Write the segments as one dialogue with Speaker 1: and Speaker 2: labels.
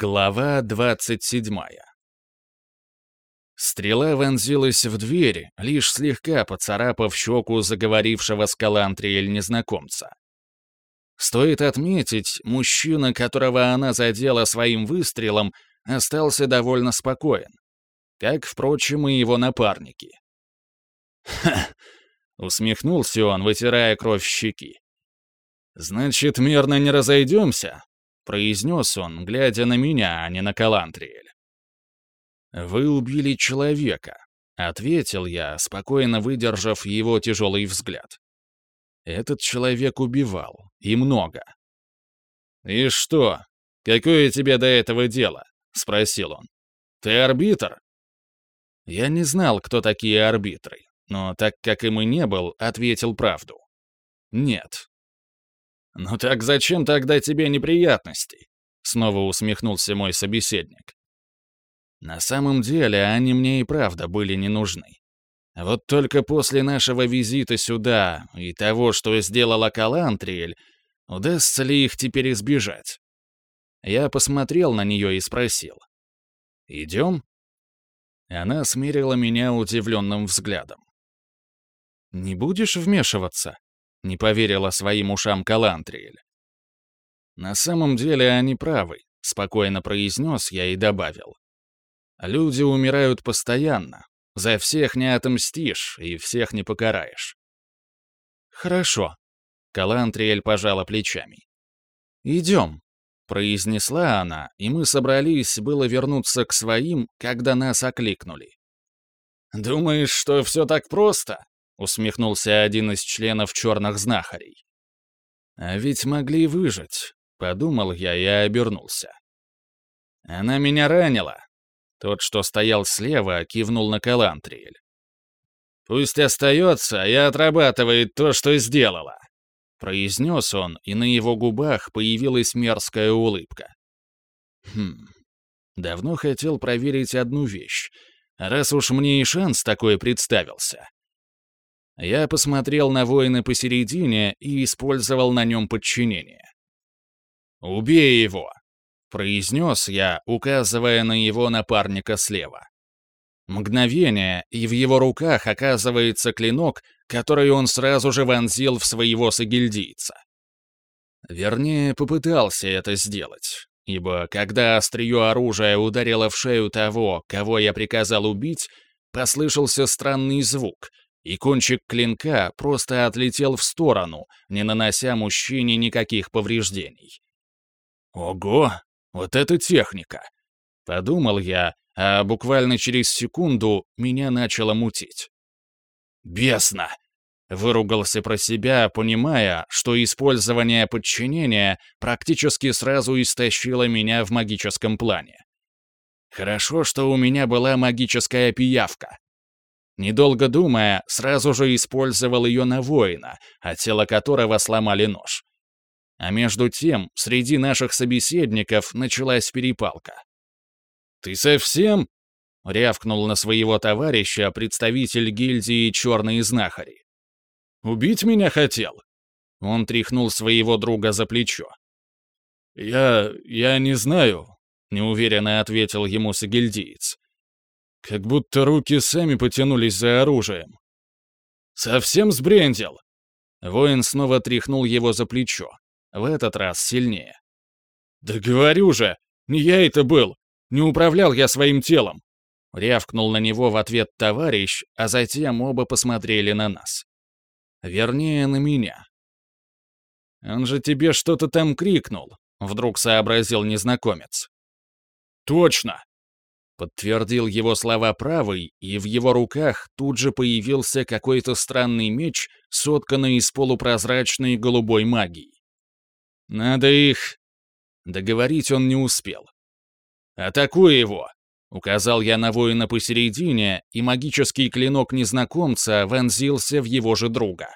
Speaker 1: Глава 27 Стрела вонзилась в дверь, лишь слегка поцарапав щеку заговорившего с Калантриэль незнакомца. Стоит отметить, мужчина, которого она задела своим выстрелом, остался довольно спокоен. Как, впрочем, и его напарники. «Ха!» — усмехнулся он, вытирая кровь щеки. «Значит, мирно не разойдемся?» Произнес он, глядя на меня, а не на Калантриэль. «Вы убили человека», — ответил я, спокойно выдержав его тяжелый взгляд. «Этот человек убивал, и много». «И что? Какое тебе до этого дело?» — спросил он. «Ты арбитр?» Я не знал, кто такие арбитры, но так как им и не был, ответил правду. «Нет, «Ну так зачем тогда тебе неприятности?» Снова усмехнулся мой собеседник. На самом деле они мне и правда были не нужны. Вот только после нашего визита сюда и того, что сделала Калантриэль, удастся ли их теперь избежать? Я посмотрел на нее и спросил. «Идем?» Она смерила меня удивленным взглядом. «Не будешь вмешиваться?» — не поверила своим ушам Калантриэль. «На самом деле они правы», — спокойно произнес я и добавил. «Люди умирают постоянно. За всех не отомстишь и всех не покараешь». «Хорошо», — Калантриэль пожала плечами. «Идем», — произнесла она, и мы собрались было вернуться к своим, когда нас окликнули. «Думаешь, что все так просто?» Усмехнулся один из членов черных знахарей. А ведь могли выжить, подумал я и обернулся. Она меня ранила. Тот, что стоял слева, кивнул на Калантриэль. «Пусть остается и отрабатывает то, что сделала», — произнес он, и на его губах появилась мерзкая улыбка. «Хм, давно хотел проверить одну вещь, раз уж мне и шанс такой представился. Я посмотрел на воина посередине и использовал на нем подчинение. «Убей его!» — произнес я, указывая на его напарника слева. Мгновение, и в его руках оказывается клинок, который он сразу же вонзил в своего сагильдийца. Вернее, попытался это сделать, ибо когда острие оружия ударило в шею того, кого я приказал убить, послышался странный звук — и кончик клинка просто отлетел в сторону, не нанося мужчине никаких повреждений. «Ого, вот это техника!» — подумал я, а буквально через секунду меня начало мутить. «Бесно!» — выругался про себя, понимая, что использование подчинения практически сразу истощило меня в магическом плане. Хорошо, что у меня была магическая пиявка. Недолго думая, сразу же использовал ее на воина, от тела которого сломали нож. А между тем, среди наших собеседников началась перепалка. «Ты совсем?» — рявкнул на своего товарища представитель гильдии «Черные знахари». «Убить меня хотел?» Он тряхнул своего друга за плечо. «Я... я не знаю», — неуверенно ответил ему сагильдиец. Как будто руки сами потянулись за оружием. «Совсем сбрендил!» Воин снова тряхнул его за плечо. В этот раз сильнее. «Да говорю же! Не я это был! Не управлял я своим телом!» Рявкнул на него в ответ товарищ, а затем оба посмотрели на нас. Вернее, на меня. «Он же тебе что-то там крикнул», — вдруг сообразил незнакомец. «Точно! Подтвердил его слова правый, и в его руках тут же появился какой-то странный меч, сотканный из полупрозрачной голубой магии. «Надо их...» Договорить он не успел. «Атакуй его!» — указал я на воина посередине, и магический клинок незнакомца вонзился в его же друга.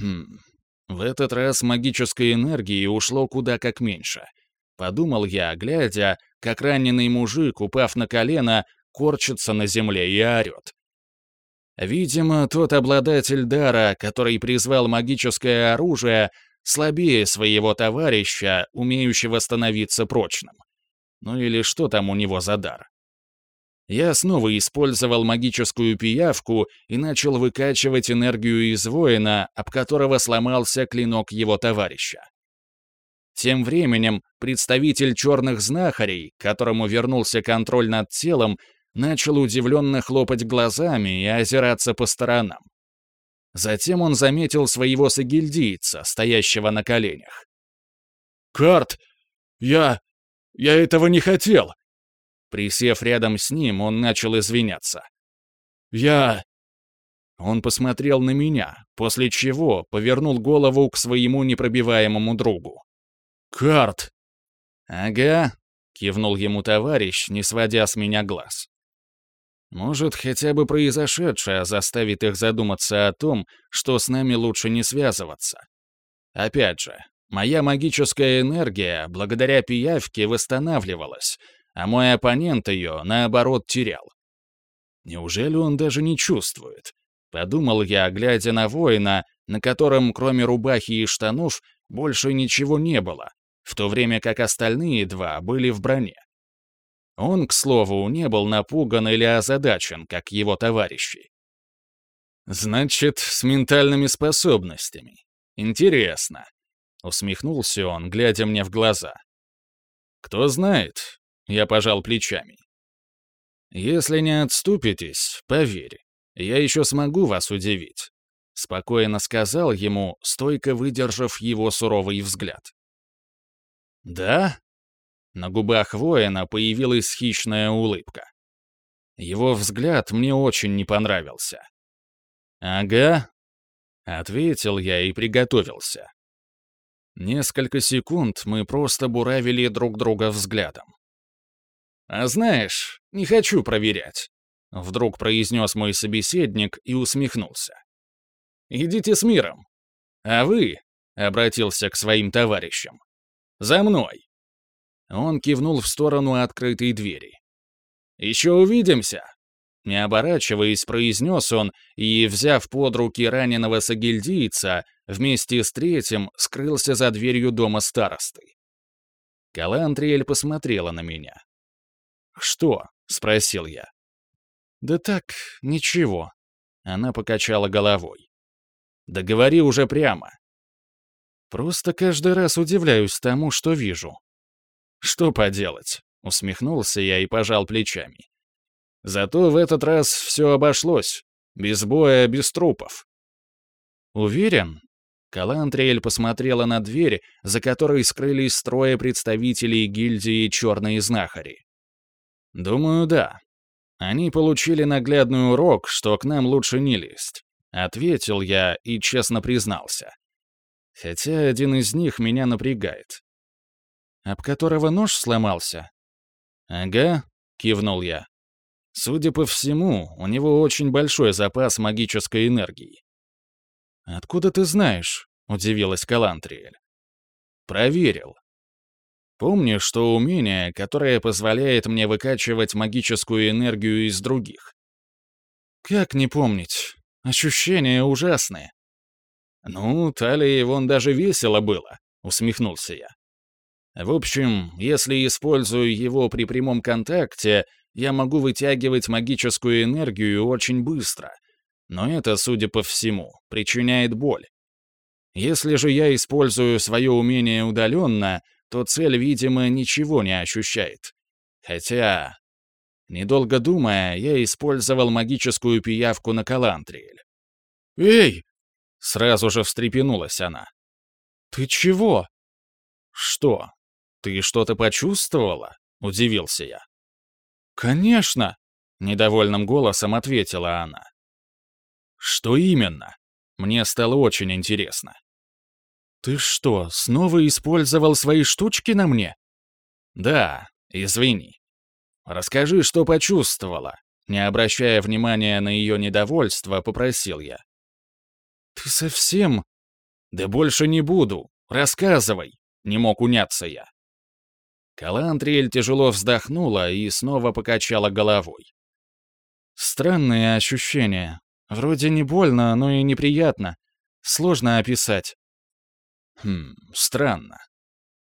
Speaker 1: Хм, в этот раз магической энергии ушло куда как меньше. Подумал я, глядя, как раненый мужик, упав на колено, корчится на земле и орет. Видимо, тот обладатель дара, который призвал магическое оружие, слабее своего товарища, умеющего становиться прочным. Ну или что там у него за дар. Я снова использовал магическую пиявку и начал выкачивать энергию из воина, об которого сломался клинок его товарища. Тем временем представитель черных знахарей, которому вернулся контроль над телом, начал удивленно хлопать глазами и озираться по сторонам. Затем он заметил своего сагильдийца, стоящего на коленях.
Speaker 2: «Карт, я... я этого не хотел!»
Speaker 1: Присев рядом с ним, он начал извиняться.
Speaker 2: «Я...»
Speaker 1: Он посмотрел на меня, после чего повернул голову к своему непробиваемому другу.
Speaker 2: «Карт!»
Speaker 1: «Ага», — кивнул ему товарищ, не сводя с меня глаз. Может, хотя бы произошедшее заставит их задуматься о том, что с нами лучше не связываться. Опять же, моя магическая энергия, благодаря пиявке, восстанавливалась, а мой оппонент ее, наоборот, терял. Неужели он даже не чувствует? Подумал я, глядя на воина, на котором, кроме рубахи и штанов, больше ничего не было, в то время как остальные два были в броне. Он, к слову, не был напуган или озадачен, как его товарищи. «Значит, с ментальными способностями. Интересно», — усмехнулся он, глядя мне в глаза. «Кто знает?» — я пожал плечами. «Если не отступитесь, поверь, я еще смогу вас удивить», — спокойно сказал ему, стойко выдержав его суровый взгляд. «Да?» На губах воина появилась хищная улыбка. Его взгляд мне очень не понравился. «Ага», — ответил я и приготовился. Несколько секунд мы просто буравили друг друга взглядом. «А знаешь, не хочу проверять», — вдруг произнес мой собеседник и усмехнулся. «Идите с миром. А вы», — обратился к своим товарищам, — «за мной». Он кивнул в сторону открытой двери. «Еще увидимся!» Не оборачиваясь, произнес он и, взяв под руки раненого сагильдийца, вместе с третьим скрылся за дверью дома старосты. Калантриэль посмотрела на меня. «Что?» — спросил я. «Да так, ничего». Она покачала головой. «Да говори уже прямо». «Просто каждый раз удивляюсь тому, что вижу», что поделать? Усмехнулся я и пожал плечами. Зато в этот раз все обошлось. Без боя, без трупов. Уверен? Калантриэль посмотрела на дверь, за которой скрылись строя представителей гильдии «Черные знахари». «Думаю, да. Они получили наглядный урок, что к нам лучше не лезть», — ответил я и честно признался. Хотя один из них меня напрягает об которого нож сломался?» «Ага», — кивнул я. «Судя по всему, у него очень большой запас магической энергии». «Откуда ты знаешь?» — удивилась Калантриэль. «Проверил. Помнишь, что умение, которое позволяет мне выкачивать магическую энергию из других?» «Как не помнить? Ощущения ужасные». «Ну, Талии вон даже весело было», — усмехнулся я. В общем, если использую его при прямом контакте, я могу вытягивать магическую энергию очень быстро. Но это, судя по всему, причиняет боль. Если же я использую свое умение удаленно, то цель, видимо, ничего не ощущает. Хотя... Недолго думая, я использовал магическую пиявку на Калантриэль.
Speaker 2: «Эй!»
Speaker 1: — сразу же встрепенулась она.
Speaker 2: «Ты чего?»
Speaker 1: «Что?» «Ты что-то почувствовала?» — удивился я.
Speaker 2: «Конечно!»
Speaker 1: — недовольным голосом ответила она. «Что именно?» Мне стало очень интересно.
Speaker 2: «Ты что, снова использовал свои штучки на мне?»
Speaker 1: «Да, извини. Расскажи, что почувствовала». Не обращая внимания на ее недовольство, попросил я.
Speaker 2: «Ты совсем...»
Speaker 1: «Да больше не буду. Рассказывай!» Не мог уняться я. Калантриэль тяжело вздохнула и снова покачала головой.
Speaker 2: «Странные ощущения. Вроде не больно, но и неприятно. Сложно описать».
Speaker 1: «Хм, странно.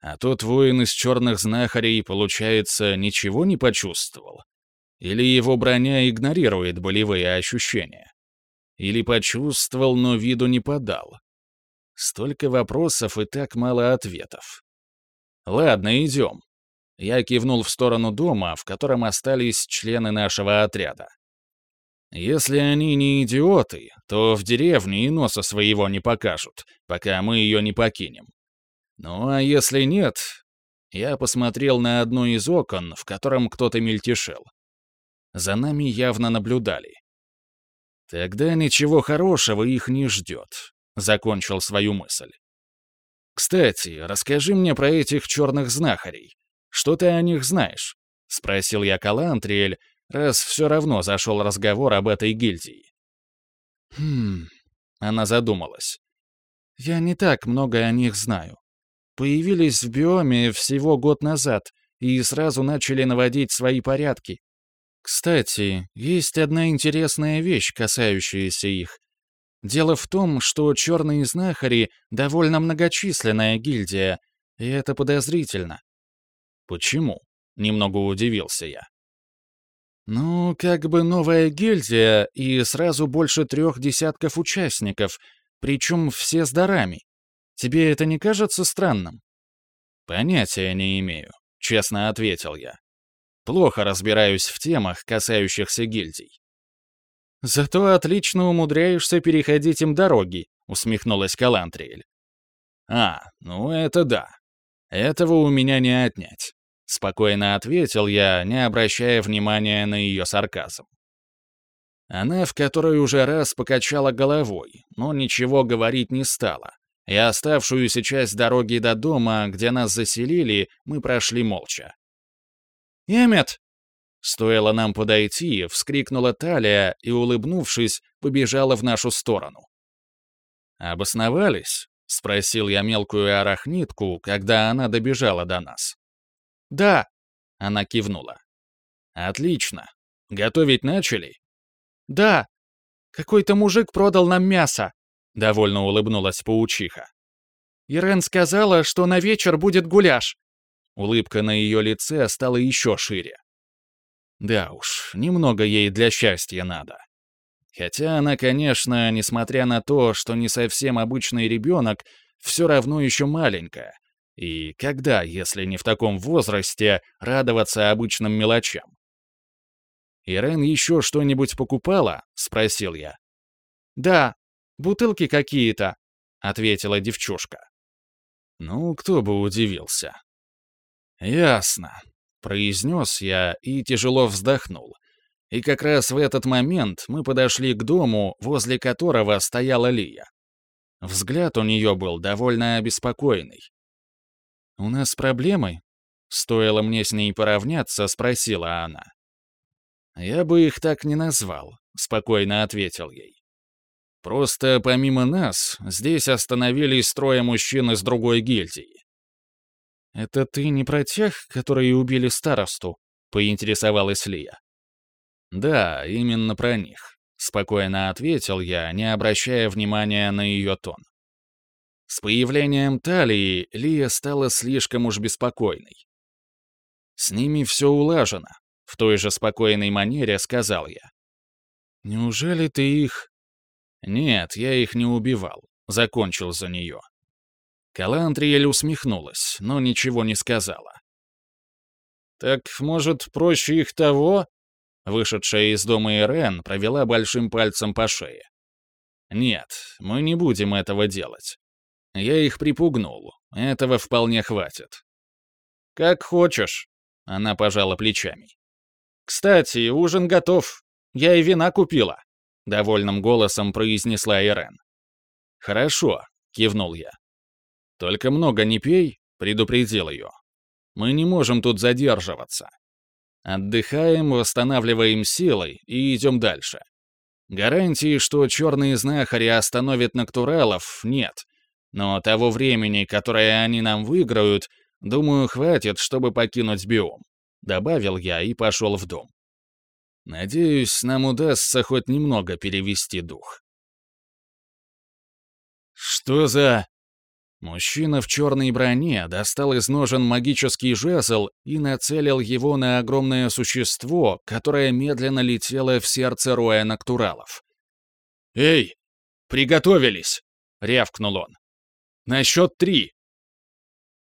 Speaker 1: А тот воин из черных знахарей, получается, ничего не почувствовал? Или его броня игнорирует болевые ощущения? Или почувствовал, но виду не подал? Столько вопросов и так мало ответов. Ладно, идем. Я кивнул в сторону дома, в котором остались члены нашего отряда. Если они не идиоты, то в деревне и носа своего не покажут, пока мы ее не покинем. Ну а если нет... Я посмотрел на одно из окон, в котором кто-то мельтешил. За нами явно наблюдали. Тогда ничего хорошего их не ждет, закончил свою мысль. Кстати, расскажи мне про этих черных знахарей. Что ты о них знаешь? Спросил я Калантриэль, раз все равно зашел разговор об этой гильдии.
Speaker 2: Хм, она задумалась. Я не так много о них знаю. Появились в биоме всего год назад и сразу начали наводить свои порядки. Кстати, есть одна интересная вещь, касающаяся их. Дело в том, что черные знахари — довольно многочисленная гильдия, и это подозрительно.
Speaker 1: Почему? Немного удивился я.
Speaker 2: Ну, как бы новая гильдия и сразу больше трех десятков участников, причем все с дарами. Тебе это не кажется странным?»
Speaker 1: «Понятия не имею», — честно ответил я. «Плохо разбираюсь в темах, касающихся гильдий».
Speaker 2: «Зато отлично умудряешься переходить им дороги», — усмехнулась Калантриэль.
Speaker 1: «А, ну это да. Этого у меня не отнять», — спокойно ответил я, не обращая внимания на ее сарказм. Она в которой уже раз покачала головой, но ничего говорить не стала, и оставшуюся часть дороги до дома, где нас заселили, мы прошли молча.
Speaker 2: «Эмет!»
Speaker 1: Стоило нам подойти, вскрикнула Талия и, улыбнувшись, побежала в нашу сторону. «Обосновались?» — спросил я мелкую арахнитку, когда она добежала до нас.
Speaker 2: «Да», —
Speaker 1: она кивнула. «Отлично. Готовить начали?»
Speaker 2: «Да. Какой-то мужик продал нам мясо.
Speaker 1: — довольно улыбнулась паучиха.
Speaker 2: «Ирен сказала, что на вечер будет гуляш».
Speaker 1: Улыбка на ее лице стала еще шире. Да уж, немного ей для счастья надо. Хотя она, конечно, несмотря на то, что не совсем обычный ребенок, все равно еще маленькая. И когда, если не в таком возрасте, радоваться обычным мелочам? «Ирен еще что-нибудь покупала?» — спросил я.
Speaker 2: «Да, Бутылки какие-то», — ответила девчушка.
Speaker 1: Ну, кто бы удивился. «Ясно», — произнес я и тяжело вздохнул. И как раз в этот момент мы подошли к дому, возле которого стояла Лия. Взгляд у нее был довольно обеспокоенный.
Speaker 2: «У нас проблемы?» Стоило мне с ней поравняться, спросила она.
Speaker 1: «Я бы их так не назвал», — спокойно ответил ей. Просто помимо нас, здесь остановились трое мужчин из другой гильдии.
Speaker 2: «Это ты не про тех, которые убили старосту?» — поинтересовалась Лия.
Speaker 1: «Да, именно про них», — спокойно ответил я, не обращая внимания на ее тон. С появлением Талии Лия стала слишком уж беспокойной. «С ними все улажено», — в той же спокойной манере сказал я.
Speaker 2: «Неужели ты их...»
Speaker 1: «Нет, я их не убивал. Закончил за нее». Калантриэль усмехнулась, но ничего не сказала.
Speaker 2: «Так, может, проще их того?»
Speaker 1: Вышедшая из дома Ирен провела большим пальцем по шее. «Нет, мы не будем этого делать. Я их припугнул. Этого вполне хватит».
Speaker 2: «Как хочешь», — она пожала плечами. «Кстати, ужин готов. Я и вина купила». — довольным голосом произнесла Ирен.
Speaker 1: «Хорошо», — кивнул я. «Только много не пей», — предупредил ее. «Мы не можем тут задерживаться. Отдыхаем, восстанавливаем силы и идем дальше. Гарантии, что черные знахари остановят натуралов, нет. Но того времени, которое они нам выиграют, думаю, хватит, чтобы покинуть биом», — добавил я и пошел в дом. Надеюсь, нам удастся хоть немного перевести дух.
Speaker 2: «Что за...»
Speaker 1: Мужчина в черной броне достал из ножен магический жезл и нацелил его на огромное существо, которое медленно летело в сердце роя Нактуралов.
Speaker 2: «Эй, приготовились!» — рявкнул он. «На счет три!